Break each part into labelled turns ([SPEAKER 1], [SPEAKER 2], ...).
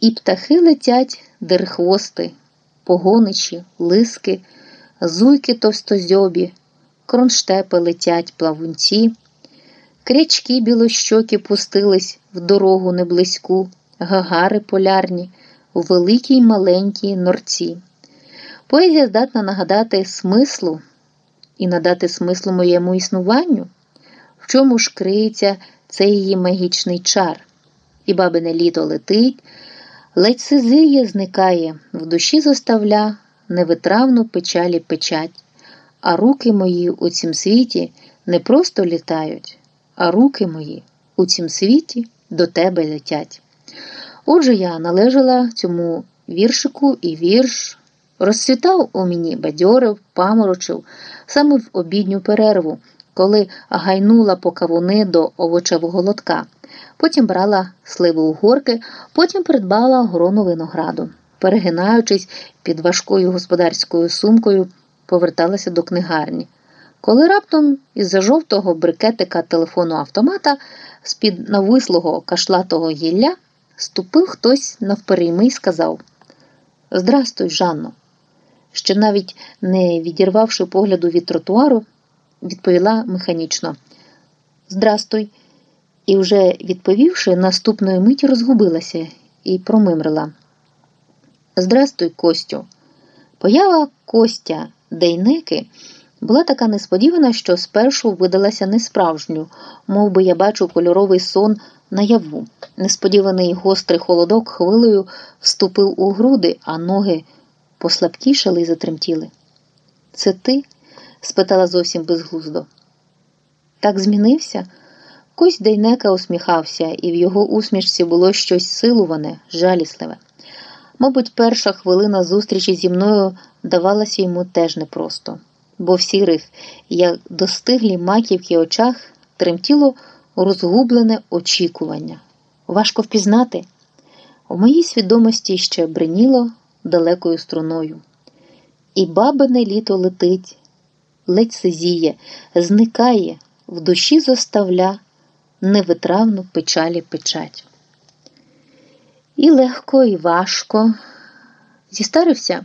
[SPEAKER 1] І птахи летять дерхвости, погоничі, лиски, зуйки товстозьобі, кронштепи летять плавунці, крячки білощокі пустились в дорогу неблизьку, гагари полярні, у великій й маленькій норці. Поезія здатна нагадати смислу і надати смислу моєму існуванню, в чому ж криється цей її магічний чар, і бабине літо летить, ледь сизиє зникає, в душі зоставля невитравну печалі печать, а руки мої у цім світі не просто літають, а руки мої у цім світі до тебе летять. Отже, я належала цьому віршику і вірш розцвітав у мені, бадьорив, паморочив саме в обідню перерву, коли гайнула по кавуни до овочевого лотка. Потім брала сливу у горки, потім придбала грону винограду. Перегинаючись під важкою господарською сумкою, поверталася до книгарні. Коли раптом із-за жовтого брикетика телефону автомата з-під навислого кашлатого гілля ступив хтось навперейми і сказав Здрастуй, Жанно. Ще навіть не відірвавши погляду від тротуару, відповіла механічно Здрастуй. І вже відповівши, наступної миті розгубилася і промимрила. Здрастуй, Костю. Поява Костя Дейнеки була така несподівана, що спершу видалася несправжню, мов би я бачу кольоровий сон наяву. Несподіваний гострий холодок хвилею вступив у груди, а ноги послабкішали і затремтіли. Це ти? спитала зовсім безглуздо. Так змінився? Кость Дейнека усміхався, і в його усмішці було щось силуване, жалісливе. Мабуть, перша хвилина зустрічі зі мною давалася йому теж непросто, бо в сірих, як достиглі маківки очах, тремтіло розгублене очікування. Важко впізнати. У моїй свідомості ще бриніло далекою струною. І бабине літо летить, ледь сизіє, зникає, в душі зоставля невитравну печалі печать. І легко, і важко. Зістарився,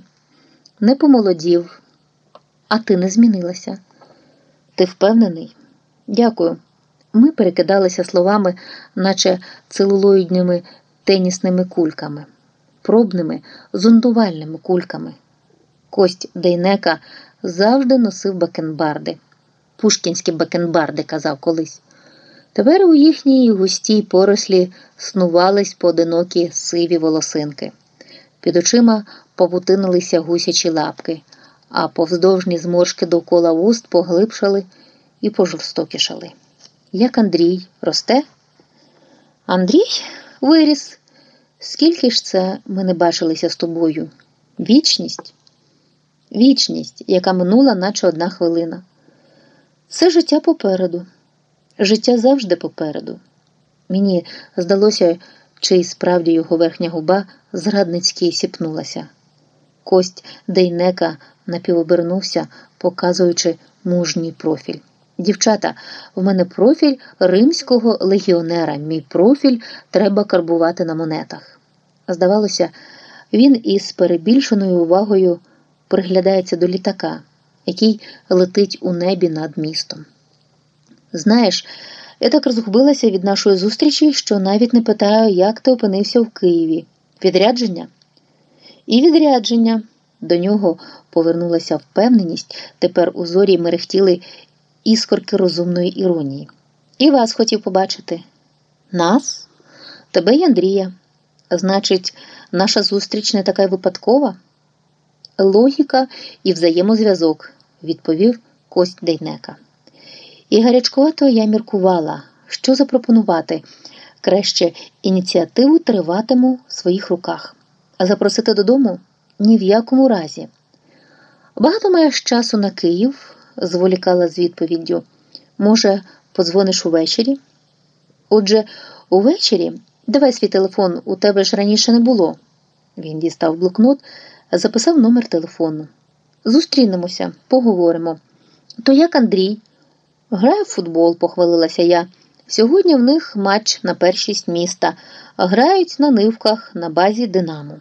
[SPEAKER 1] не помолодів, а ти не змінилася. Ти впевнений? Дякую. Ми перекидалися словами, наче целулоїдними тенісними кульками, пробними зондувальними кульками. Кость Дейнека завжди носив бакенбарди. Пушкінські бакенбарди, казав колись. Тепер у їхній густій порослі снувались поодинокі сиві волосинки. Під очима повутинилися гусячі лапки, а повздовжні зморшки довкола вуст поглибшали і пожорстокішали. Як Андрій росте? Андрій виріс. Скільки ж це ми не бачилися з тобою? Вічність? Вічність, яка минула, наче одна хвилина. Це життя попереду. Життя завжди попереду. Мені здалося, чи справді його верхня губа зрадницьки сіпнулася. Кость Дейнека напівобернувся, показуючи мужній профіль. Дівчата, в мене профіль римського легіонера. Мій профіль треба карбувати на монетах. Здавалося, він із перебільшеною увагою приглядається до літака, який летить у небі над містом. Знаєш, я так розгубилася від нашої зустрічі, що навіть не питаю, як ти опинився в Києві. Відрядження? І відрядження. До нього повернулася впевненість, тепер у зорі мерехтіли іскорки розумної іронії. І вас хотів побачити. Нас? Тебе й Андрія. Значить, наша зустріч не така випадкова? Логіка і взаємозв'язок, відповів Кость Дейнека. І гарячкувато я міркувала, що запропонувати. Краще ініціативу триватиму в своїх руках, а запросити додому ні в якому разі. Багато маєш часу на Київ, зволікала з відповіддю. Може, подзвониш увечері? Отже, увечері давай свій телефон, у тебе ж раніше не було. Він дістав блокнот, записав номер телефону. Зустрінемося, поговоримо. То як Андрій? Граю в футбол, похвалилася я. Сьогодні в них матч на першість міста. Грають на нивках на базі Динамо.